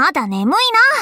まだ眠いな。